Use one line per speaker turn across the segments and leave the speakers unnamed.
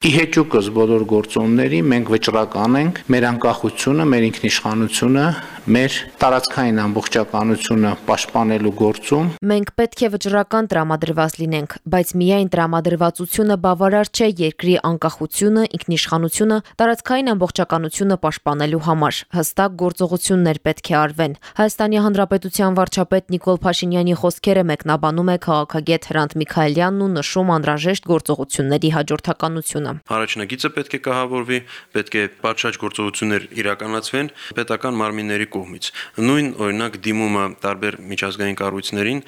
Իհեճուկս բոլոր գործոնների մենք վճռական ենք մեր անկախությունը, մեր ինքնիշխանությունը, մեր տարածքային ամբողջականությունը պաշտպանելու գործում
Մենք պետք է վճռական տրամադրված լինենք, բայց միայն տրամադրվածությունը բավարար չէ երկրի անկախությունը, ինքնիշխանությունը, տարածքային ամբողջականությունը պաշտպանելու համար։ Հստակ գործողություններ պետք է արվեն։ Հայաստանի Հանրապետության վարչապետ Նիկոլ Փաշինյանի խոսքերը մեկնաբանում է քաղաքագետ Հրանտ Միքայելյանն ու նշում անհրաժեշտ գործողությունների հաջորդականությունը։
Առաջնագիծը պետք է կահավորվի, պետք է պատշաճ գործողություններ իրականացվեն պետական մարմինների կողմից։ Նույն օրինակ դիմումը տարբեր միջազգային կառույցներին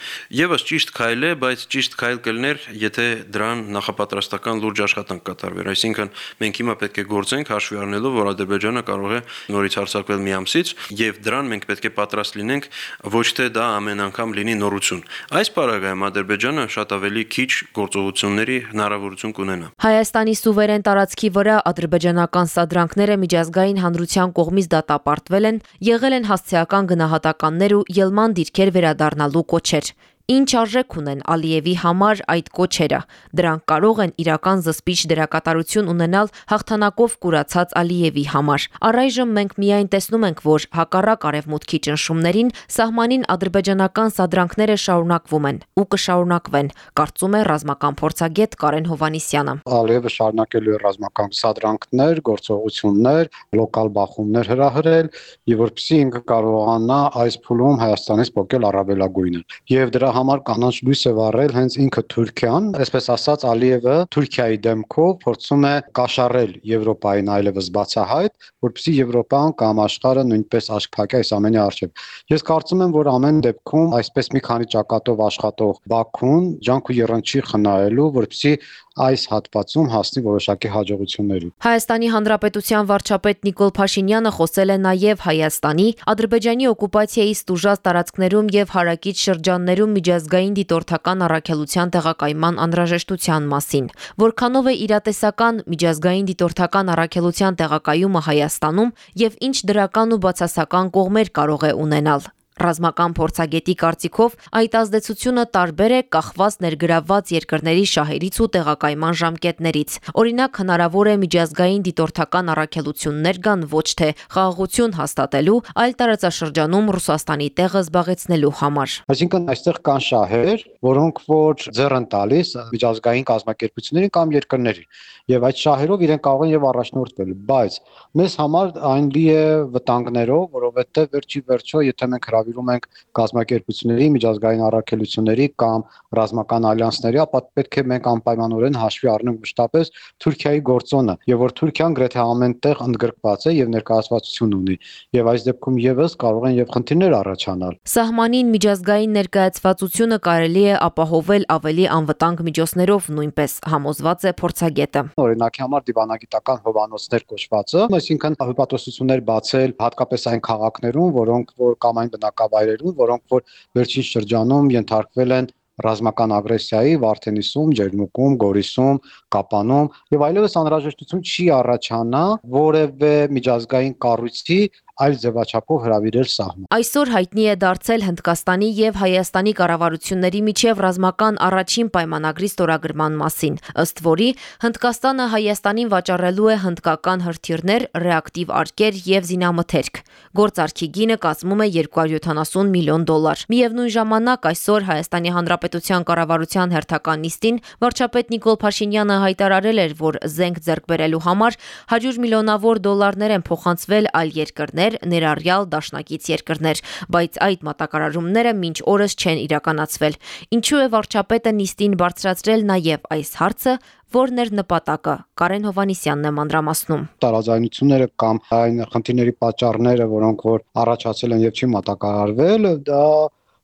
եւս ճիշտ քայլ է, բայց ճիշտ քայլ կլներ, եթե դրան նախապատրաստական լուրջ աշխատանք կատարվեր։ Այսինքն մենք հիմա պետք է գործենք հաշվի առնելով, որ Ադրբեջանը կարող է նորից հարձակվել մի ամսից եւ դրան մենք պետք է պատրաստ լինենք ոչ թե դա ամեն անգամ լինի նորություն։ Այս պարագայում Ադրբեջանը շատ ավելի քիչ գործողությունների հնարավորություն կունենա։
Հայաստանի սուվերեն տարածքի վրա ադրբեջանական սադրանքները միջազգային հանրության կողմից դատապարտվել են, եղել են հասցեական գնահատականներ ու ելման դիրքեր վերադառնալու կոչեր։ Ինչ արժեք ունեն Ալիևի համար այդ կոչերը։ Դրանք կարող են իրական զսպիչ դերակատարություն ունենալ հաղթանակով կուրացած Ալիևի համար։ Առայժմ մենք միայն տեսնում ենք, որ հակառակ արևմուտքի ճնշումներին սահմանին ադրբեջանական սադրանքները շարունակվում են ու կշարունակվեն, կարծում է ռազմական փորձագետ Կարեն Հովանիսյանը։
Ալիևը շարունակելու է ռազմական սադրանքներ, գործողություններ, լոկալ բախումներ հրահրել, եւ որպեսզի ինքը կարողանա այս փուլում Հայաստանից փոկել առավելագույնը։ Եվ դրա համար կանաչ լույս է վառել հենց ինքը Թուրքիան, այսպես ասած Ալիևը Թուրքիայի դեմքով փորձում է կաշառել Եվրոպային այլևս բացահայտ, որպեսզի Եվրոպան կամ աշխարհը նույնպես փակի այս ամենի առջև։ Ես կարծում եմ, որ ամեն դեպքում այսպես մի քանի ճակատով աշխատող Բաքուն ջանք ու երնչի խնայելու, որպեսզի այս հատվածում հասնի որոշակի հաջողությունների։
Հայաստանի Հանրապետության վարչապետ Նիկոլ Փաշինյանը խոսել է նաև Հայաստանի, Ադրբեջանի օկուպացիայից տուժած տարածքներում եւ հարակից շրջաններում միջազգային դիտորդական առաքելության տեղակայման անհրաժեշտության մասին։ Որքանով է իրատեսական միջազգային դիտորդական առաքելության տեղակայումը Հայաստանում եւ ինչ դրական ու բացասական կողմեր կարող է ունենալ։ Ռազմական փորձագետի կարծիքով այդ ազդեցությունը տարբեր է կախված ներգրավված երկրների շահերից ու տեղակայման ժամկետներից։ Օրինակ հնարավոր է միջազգային դիտորդական առաքելություններ կան ոչ թե խաղաղություն հաստատելու, այլ տարածաշրջանում Ռուսաստանի տեղը զբաղեցնելու համար։
Այսինքն այստեղ կան շահեր, որոնք որ ձեռ են տալիս միջազգային կազմակերպություններին կամ երկրներին եւ այդ շահերով իրեն կարող են եւ առաջնորդվել, բայց մեզ համար այն լի է վտանգներով, որովհետեւ վերջի վերջո, եթե մենք հravirում ենք կազմակերպությունների, միջազգային առաքելությունների կամ ռազմական ալյանսների, ապա պետք է մենք անպայմանորեն հաշվի առնենք մշտապես Թուրքիայի գործոնը, եւ որ Թուրքիան գրեթե ամենտեղ ընդգրկված է եւ ներկայացվածություն ունի, եւ այս դեպքում եւս կարող են եւ խնդիրներ առաջանալ։
Սահմանին միջազգային ներկայացվածությունը կարելի է ապահովել ավելի անվտանգ միջոցներով նույնպես համոզված է փորձագետը
օրինակի համար դիվանագիտական հովանոցներ կոչվածը, այսինքն հպատոսություններ բացել հատկապես այն քաղաքներում, որոնք որ կամ այն բնակավայրերում, որոնք որ վերջին շրջանում ենթարկվել են ռազմական ագրեսիայի Վարդենիսում, Ջերմուկում, Գորիսում, Կապանում եւ այլևս անհրաժեշտություն չի առաջանա որևէ միջազգային կառույցի այլ ձևաչափով հravirել սահման։
Այսօր հայտնի է դարձել Հնդկաստանի եւ Հայաստանի կառավարությունների միջև ռազմական առաջին պայմանագրի ստորագրման մասին, ըստ որի Հնդկաստանը Հայաստանին վաճառելու է հնդկական հրթիռներ, ռեակտիվ արկեր եւ զինամթերք։ Գործարքի գինը կազմում է 270 միլիոն դոլար։ Միևնույն ժամանակ այսօր Հայաստանի Հանրապետության կառավարության հերթական նիստին վարչապետ Նիկոլ Փաշինյանը հայտարարել էր, որ զենք ձեռք բերելու համար 100 միլիոնավոր դոլարներ են փոխանցվել այլ երկրներ երկրներ, ներառյալ դաշնակից երկրներ, բայց այդ մատակարարումները մինչ օրս չեն իրականացվել։ Ինչու է վարչապետը նիստին բարձրացրել նաև այս հարցը, որն էր նպատակը։ Կարեն Հովանիսյանն է մանրամասնում։
Տարաձայնությունները կամ այն խնդիրների պատճառները, որոնք որ առաջացել են եւ չի մատակարարվել, դա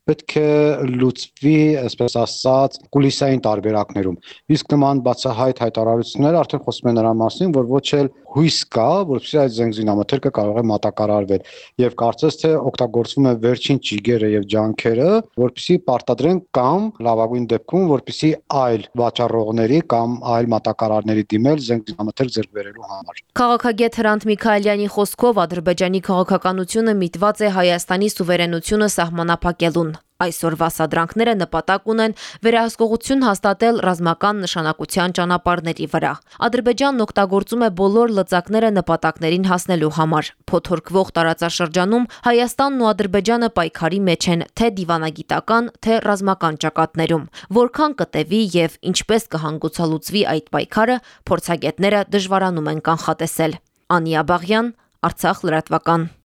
պետք է լուծվի, այսպես ասած, կուլիսային տարբերակներում։ Իսկ նման բացահայտ հայտարարությունները արդեն խոսում են նրա մասին, որ ոչ էլ հույս կա, որովհետեւ այդ զենգզինամթերքը կարող է մատակարարվել եւ կարծես թե օգտագործվում է վերջին ճիգերը եւ ջանքերը, որպեսզի պարտադրեն կամ լավագույն դեպքում, որպեսզի այլ վաճառողների կամ այլ մատակարարների դիմել զենգզինամթերք ձեռք բերելու համար։
Քաղաքագետ Հրանտ Միքայելյանի խոսքով Ադրբեջանի քաղաքականությունը միտված է Հայաստանի սուվերենությունը սահմանափակելուն, Այսօրվա սադրանքները նպատակ ունեն վերահսկողություն հաստատել ռազմական նշանակության ճանապարհների վրա։ Ադրբեջանն օգտագործում է բոլոր լծակները նպատակներին հասնելու համար։ Փոթորկվող տարածաշրջանում Հայաստանն ու Ադրբեջանը պայքարի մեջ են թե դիվանագիտական, թե ռազմական ճակատներում։ Որքան կտևի եւ ինչպես կհանգուցալուծվի այդ պայքարը, փորձագետները դժվարանում են կանխատեսել։ Անիա Բաղյան, Արցախ լրատվական։